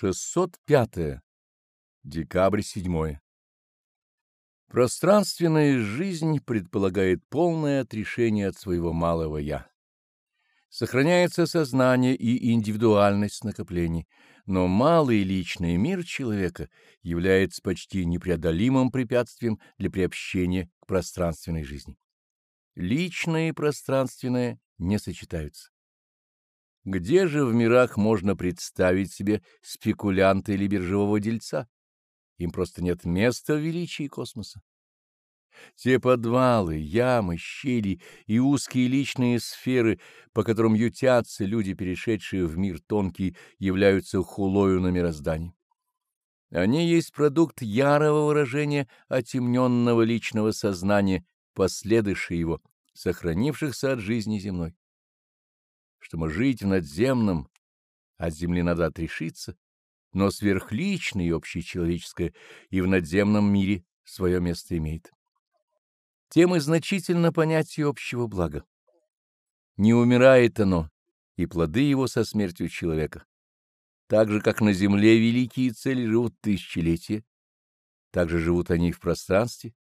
605. Декабрь 7. Пространственная жизнь предполагает полное отрешение от своего малого «я». Сохраняется сознание и индивидуальность накоплений, но малый личный мир человека является почти непреодолимым препятствием для приобщения к пространственной жизни. Личное и пространственное не сочетаются. Где же в мирах можно представить себе спекулянта или биржевого дельца? Им просто нет места в величии космоса. Те подвалы, ямы, щели и узкие личные сферы, по которым ютятся люди, перешедшие в мир тонкий, являются хулою на мироздании. Они есть продукт ярого выражения отемненного личного сознания, последующие его, сохранившихся от жизни земной. Чтобы жить в надземном, от земли надо отрешиться, но сверхличное и общечеловеческое и в надземном мире свое место имеет. Тем и значительно понятие общего блага. Не умирает оно, и плоды его со смертью человека. Так же, как на земле великие цели живут тысячелетия, так же живут они и в пространстве,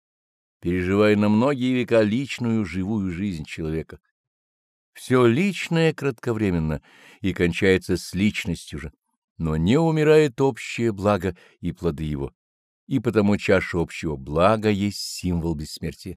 переживая на многие века личную живую жизнь человека. Все личное кратковременно и кончается с личностью же, но не умирает общее благо и плоды его, и потому чаша общего блага есть символ бессмертия.